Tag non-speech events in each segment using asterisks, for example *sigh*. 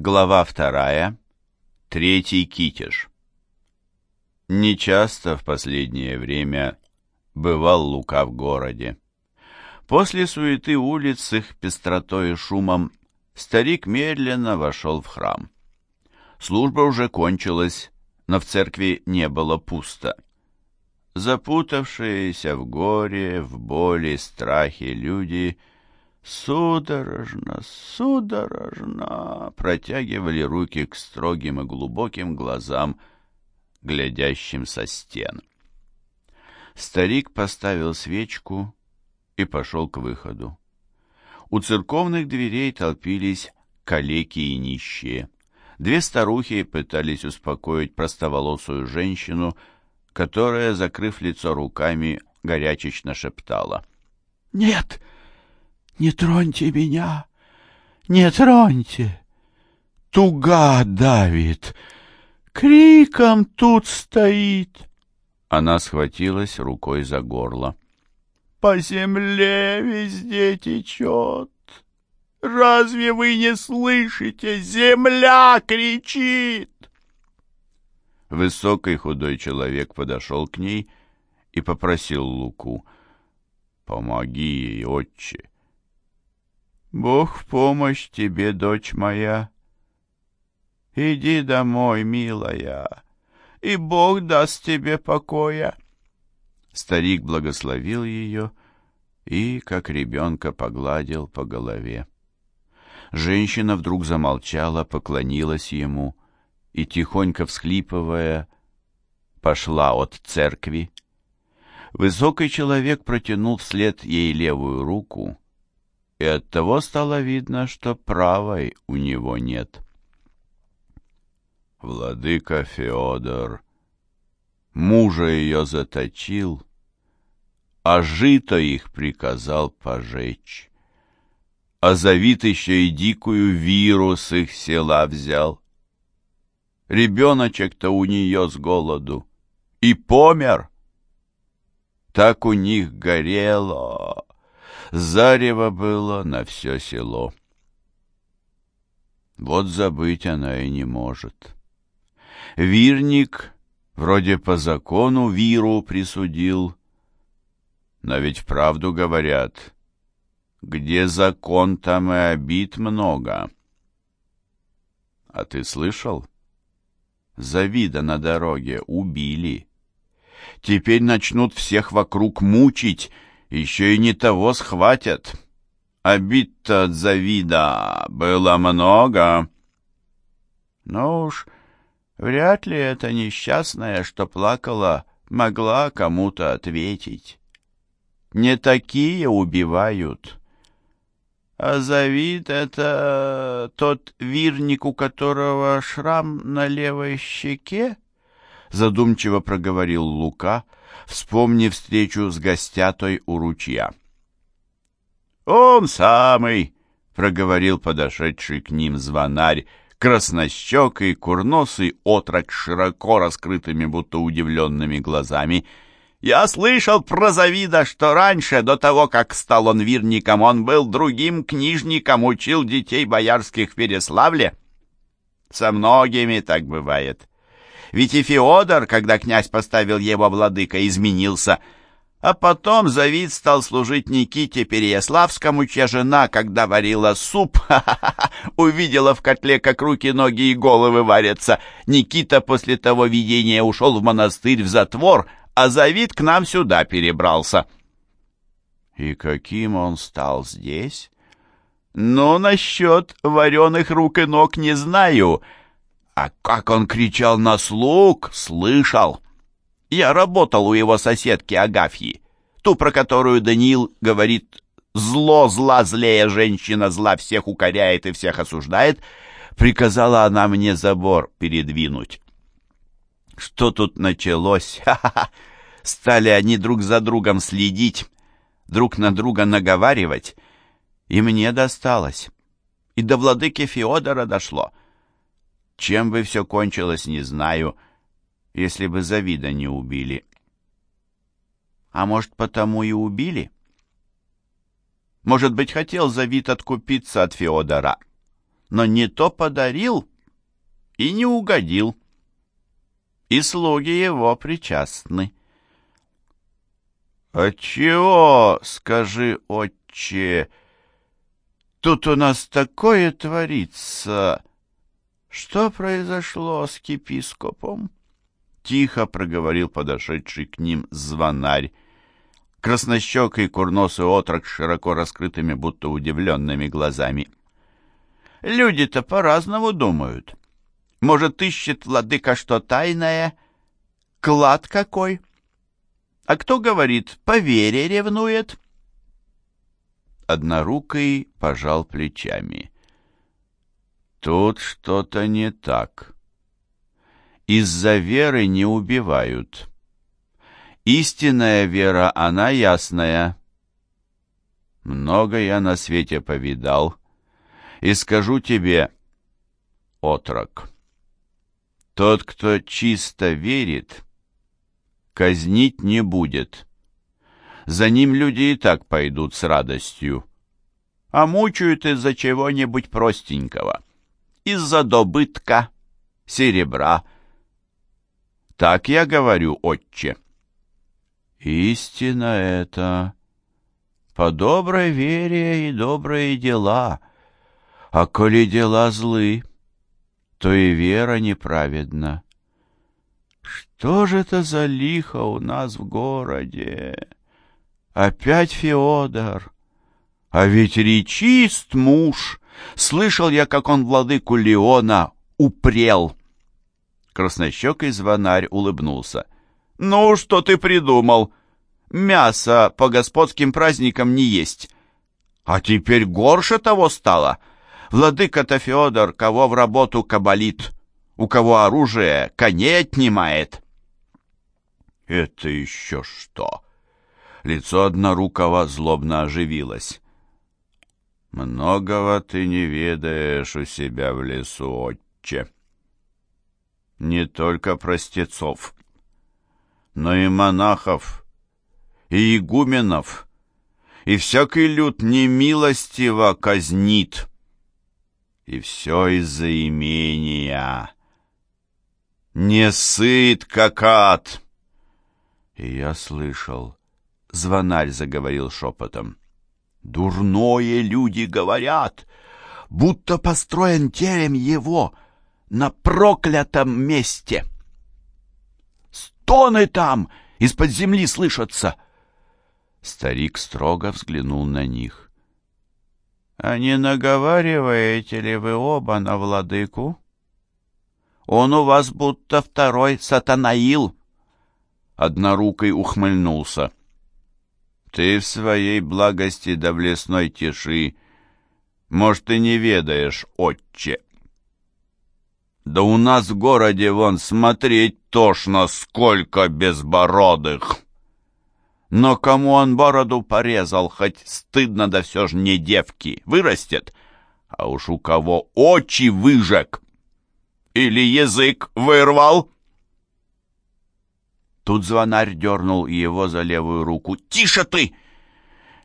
Глава вторая. Третий китеж. Нечасто в последнее время бывал Лука в городе. После суеты улиц их пестротой и шумом старик медленно вошел в храм. Служба уже кончилась, но в церкви не было пусто. Запутавшиеся в горе, в боли, страхе люди — судорожно, судорожно протягивали руки к строгим и глубоким глазам, глядящим со стен. Старик поставил свечку и пошел к выходу. У церковных дверей толпились калеки и нищие. Две старухи пытались успокоить простоволосую женщину, которая, закрыв лицо руками, горячечно шептала. «Нет!» «Не троньте меня! Не троньте! Туга давит! Криком тут стоит!» Она схватилась рукой за горло. «По земле везде течет! Разве вы не слышите? Земля кричит!» Высокий худой человек подошел к ней и попросил Луку. «Помоги ей, отче!» Бог в помощь тебе, дочь моя. Иди домой, милая, и Бог даст тебе покоя. Старик благословил ее и, как ребенка, погладил по голове. Женщина вдруг замолчала, поклонилась ему и, тихонько всхлипывая, пошла от церкви. Высокий человек протянул вслед ей левую руку — и оттого стало видно, что правой у него нет. Владыка Феодор мужа ее заточил, а жито их приказал пожечь. А Завид еще и дикую вирус их села взял. Ребеночек-то у нее с голоду и помер. Так у них горело, Зарево было на все село. Вот забыть она и не может. Вирник вроде по закону виру присудил, но ведь вправду говорят, где закон, там и обид много. А ты слышал? Завида на дороге убили. Теперь начнут всех вокруг мучить, еще и не того схватят. Обид-то от завида было много. Но уж вряд ли эта несчастная, что плакала, могла кому-то ответить. Не такие убивают. А завид — это тот вирник, у которого шрам на левой щеке? Задумчиво проговорил Лука — вспомнив встречу с гостятой у ручья. «Он самый!» — проговорил подошедший к ним звонарь, краснощекий, курносый отрок с широко раскрытыми, будто удивленными глазами. «Я слышал про Завида, что раньше, до того, как стал он вирником, он был другим книжником, учил детей боярских в Переславле. Со многими так бывает. Ведь и Феодор, когда князь поставил его владыка, изменился. А потом Завид стал служить Никите Переяславскому, чья жена, когда варила суп, *laughs* увидела в котле, как руки, ноги и головы варятся. Никита после того видения ушел в монастырь в затвор, а Завид к нам сюда перебрался. И каким он стал здесь? Ну, насчет вареных рук и ног не знаю, — а как он кричал на слуг, слышал. Я работал у его соседки Агафьи, ту, про которую Даниил говорит «зло зла злее женщина, зла всех укоряет и всех осуждает», приказала она мне забор передвинуть. Что тут началось? *laughs* Ха-ха-ха! Стали они друг за другом следить, друг на друга наговаривать, и мне досталось. И до владыки Феодора дошло — чем бы все кончилось, не знаю, если бы Завида не убили. А может, потому и убили? Может быть, хотел Завид откупиться от Феодора. но не то подарил и не угодил. И слуги его причастны. «Отчего, скажи, отче, тут у нас такое творится? Что произошло с епископом?» Тихо проговорил подошедший к ним звонарь. Краснощекий курносый отрок с широко раскрытыми, будто удивленными глазами. «Люди-то по-разному думают. Может, ищет владыка что тайное? Клад какой?» А кто говорит, по вере ревнует? Однорукий пожал плечами. Тут что-то не так. Из-за веры не убивают. Истинная вера, она ясная. Много я на свете повидал. И скажу тебе, отрок, тот, кто чисто верит, казнить не будет. За ним люди и так пойдут с радостью. А мучают из-за чего-нибудь простенького. Из-за добытка, серебра. Так я говорю, отче. Истина это по доброй вере и добрые дела. А коли дела злы, то и вера неправедна. Что же это за лихо у нас в городе? Опять Феодор. А ведь речист муж. Слышал я, как он владыку Леона упрел. Краснощекий звонарь улыбнулся. «Ну, что ты придумал? Мясо по господским праздникам не есть. А теперь горше того стало. Владыка-то Феодор кого в работу кабалит, у кого оружие коней отнимает». «Это еще что?» Лицо однорукого злобно оживилось. «Многого ты не ведаешь у себя в лесу, отче. Не только простецов, но и монахов, и игуменов, и всякий люд немилостиво казнит. И все из-за имения. Не сыт, как ад!» И я слышал. Звонарь заговорил шепотом. «Дурное люди говорят, будто построен терем его на проклятом месте. Стоны там из-под земли слышатся!» Старик строго взглянул на них. «А не наговариваете ли вы оба на владыку? Он у вас будто второй сатанаил». Однорукой ухмыльнулся. «Ты в своей благости да в лесной тиши, может, ты не ведаешь, отче. Да у нас в городе вон смотреть тошно, сколько безбородых!» Но кому он бороду порезал, хоть стыдно, да все ж не девки, вырастет. А уж у кого очи выжег или язык вырвал, Тут звонарь дернул его за левую руку. «Тише ты!»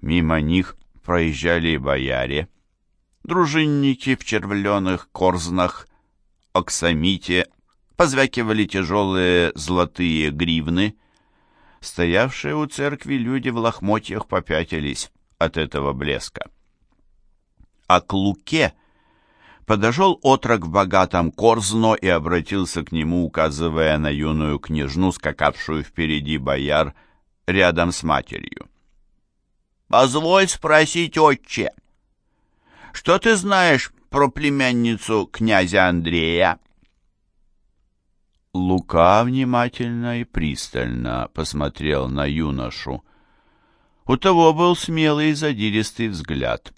Мимо них проезжали бояре. Дружинники в червленых корзнах, оксамите, позвякивали тяжелые золотые гривны. Стоявшие у церкви люди в лохмотьях попятились от этого блеска. А к Луке Подошел отрок в богатом корзно и обратился к нему, указывая на юную княжну, скакавшую впереди бояр, рядом с матерью. «Позволь спросить, отче, что ты знаешь про племянницу князя Андрея?» Лука внимательно и пристально посмотрел на юношу. У того был смелый и задиристый взгляд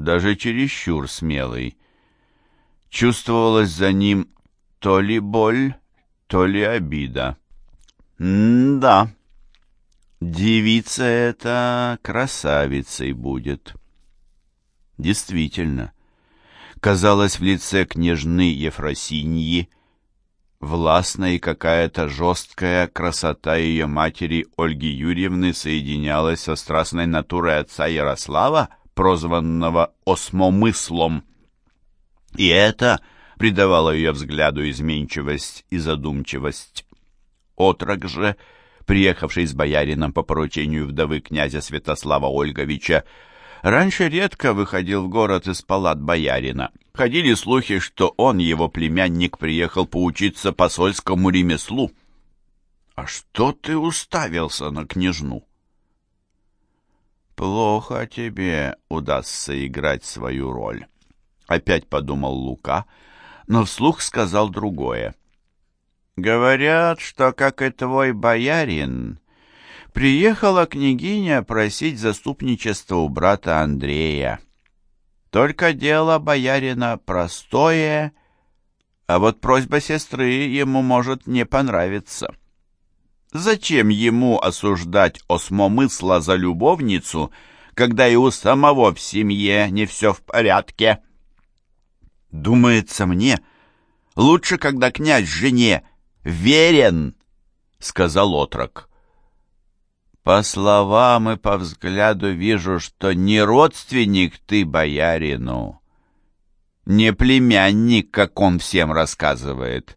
даже чересчур смелый. Чувствовалась за ним то ли боль, то ли обида. М-да, девица эта красавицей будет. Действительно, казалось в лице княжны Ефросиньи, властная и какая-то жесткая красота ее матери Ольги Юрьевны соединялась со страстной натурой отца Ярослава, прозванного осмомыслом. И это придавало ее взгляду изменчивость и задумчивость. Отрок же, приехавший с боярином по поручению вдовы князя Святослава Ольговича, раньше редко выходил в город из палат боярина. Ходили слухи, что он, его племянник, приехал поучиться посольскому ремеслу. «А что ты уставился на княжну?» «Плохо тебе удастся играть свою роль», — опять подумал Лука, но вслух сказал другое. «Говорят, что, как и твой боярин, приехала княгиня просить заступничества у брата Андрея. Только дело боярина простое, а вот просьба сестры ему может не понравиться». Зачем ему осуждать осмомысла за любовницу, когда и у самого в семье не все в порядке? Думается мне, лучше, когда князь жене верен, — сказал отрок. По словам и по взгляду вижу, что не родственник ты боярину, не племянник, как он всем рассказывает.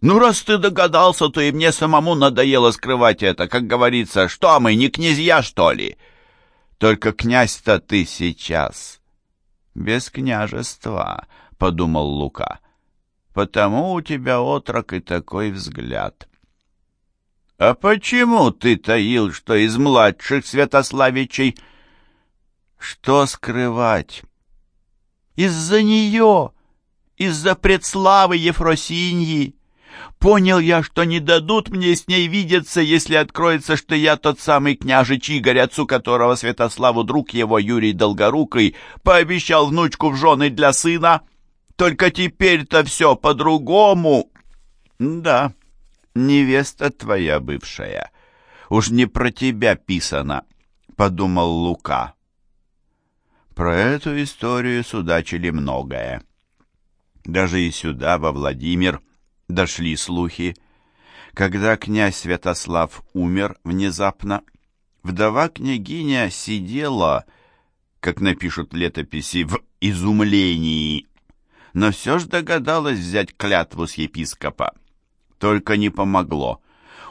«Ну, раз ты догадался, то и мне самому надоело скрывать это. Как говорится, что мы, не князья, что ли? Только князь-то ты сейчас. Без княжества», — подумал Лука. «Потому у тебя отрок и такой взгляд». «А почему ты таил, что из младших Святославичей?» «Что скрывать?» «Из-за нее, из-за предславы Ефросиньи». Понял я, что не дадут мне с ней видеться, если откроется, что я тот самый княжич Игорь, отцу которого Святославу друг его Юрий Долгорукий пообещал внучку в жены для сына. Только теперь-то все по-другому. Да, невеста твоя бывшая. Уж не про тебя писано, подумал Лука. Про эту историю судачили многое. Даже и сюда, во Владимир, дошли слухи. Когда князь Святослав умер внезапно, вдова княгиня сидела, как напишут летописи, в изумлении, но все же догадалась взять клятву с епископа. Только не помогло.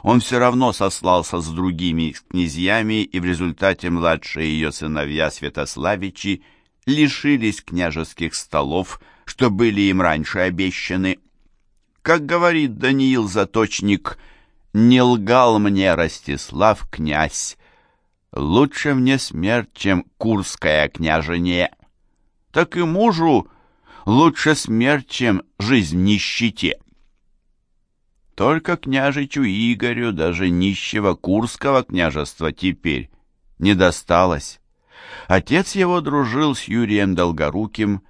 Он все равно сослался с другими князьями, и в результате младшие ее сыновья Святославичи лишились княжеских столов, что были им раньше обещаны. Как говорит Даниил Заточник, «Не лгал мне Ростислав князь, лучше мне смерть, чем курская княжение. Так и мужу лучше смерть, чем жизнь в нищете». Только княжичу Игорю даже нищего Курского княжества теперь не досталось. Отец его дружил с Юрием Долгоруким,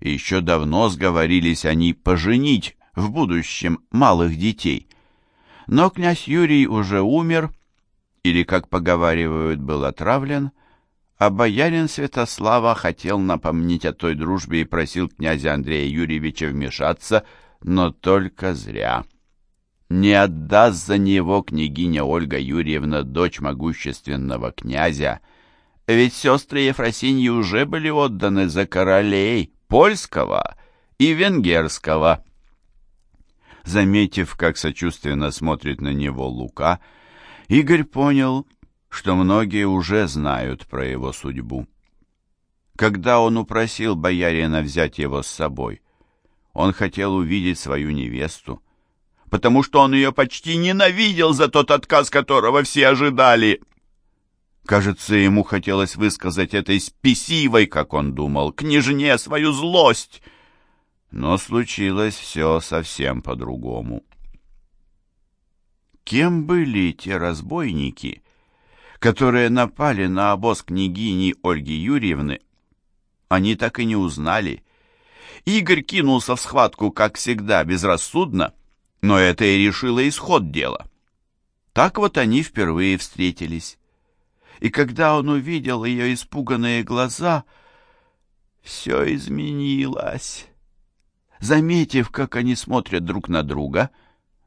и еще давно сговорились они поженить в будущем малых детей. Но князь Юрий уже умер, или, как поговаривают, был отравлен, а боярин Святослава хотел напомнить о той дружбе и просил князя Андрея Юрьевича вмешаться, но только зря. Не отдаст за него княгиня Ольга Юрьевна, дочь могущественного князя, ведь сестры Ефросиньи уже были отданы за королей польского и венгерского. Заметив, как сочувственно смотрит на него Лука, Игорь понял, что многие уже знают про его судьбу. Когда он упросил боярина взять его с собой, он хотел увидеть свою невесту, потому что он ее почти ненавидел за тот отказ, которого все ожидали. Кажется, ему хотелось высказать этой спесивой, как он думал, княжне свою злость — но случилось все совсем по-другому. Кем были те разбойники, которые напали на обоз княгини Ольги Юрьевны, они так и не узнали. Игорь кинулся в схватку, как всегда, безрассудно, но это и решило исход дела. Так вот они впервые встретились. И когда он увидел ее испуганные глаза, все изменилось. Заметив, как они смотрят друг на друга,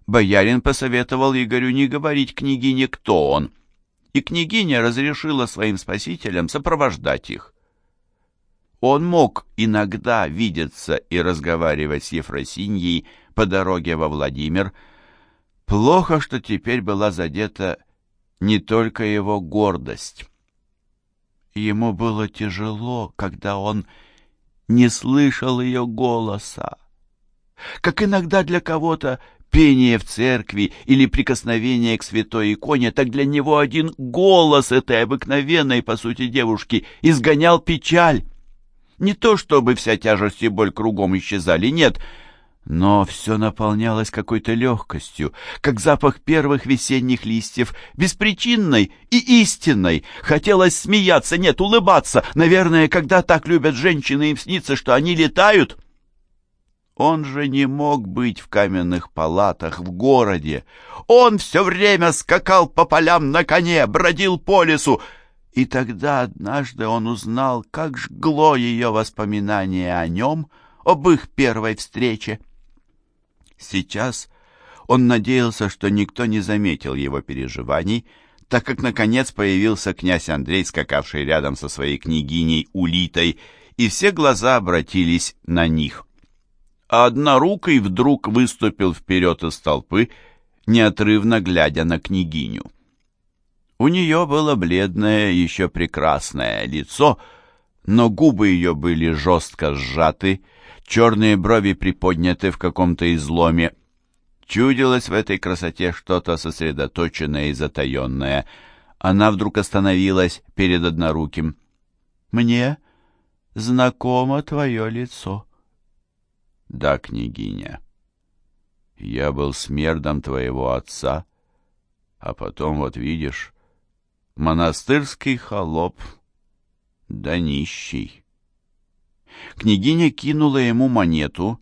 боярин посоветовал Игорю не говорить княгине, кто он, и княгиня разрешила своим спасителям сопровождать их. Он мог иногда видеться и разговаривать с Ефросиньей по дороге во Владимир. Плохо, что теперь была задета не только его гордость. Ему было тяжело, когда он не слышал ее голоса. Как иногда для кого-то пение в церкви или прикосновение к святой иконе, так для него один голос этой обыкновенной, по сути, девушки изгонял печаль. Не то чтобы вся тяжесть и боль кругом исчезали, нет, но все наполнялось какой-то легкостью, как запах первых весенних листьев, беспричинной и истинной. Хотелось смеяться, нет, улыбаться. Наверное, когда так любят женщины, им снится, что они летают. Он же не мог быть в каменных палатах в городе. Он все время скакал по полям на коне, бродил по лесу, и тогда однажды он узнал, как жгло ее воспоминание о нем, об их первой встрече. Сейчас он надеялся, что никто не заметил его переживаний, так как, наконец, появился князь Андрей, скакавший рядом со своей княгиней Улитой, и все глаза обратились на них. А однорукий вдруг выступил вперед из толпы, неотрывно глядя на княгиню. У нее было бледное, еще прекрасное лицо, но губы ее были жестко сжаты, черные брови приподняты в каком-то изломе. Чудилось в этой красоте что-то сосредоточенное и затаенное. Она вдруг остановилась перед одноруким. «Мне знакомо твое лицо». «Да, княгиня, я был смердом твоего отца, а потом, вот видишь, монастырский холоп, да нищий. Княгиня кинула ему монету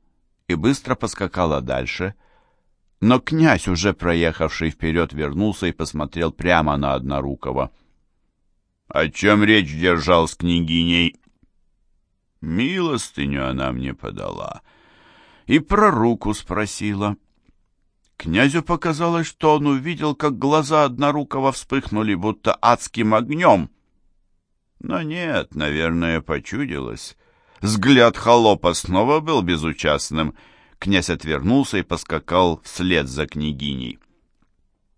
и быстро поскакала дальше, но князь, уже проехавший вперед, вернулся и посмотрел прямо на Однорукого. — О чем речь держал с княгиней? — Милостыню она мне подала. И про руку спросила. — Князю показалось, что он увидел, как глаза Однорукого вспыхнули, будто адским огнем. Но нет, наверное, почудилось. Взгляд холопа снова был безучастным. Князь отвернулся и поскакал вслед за княгиней.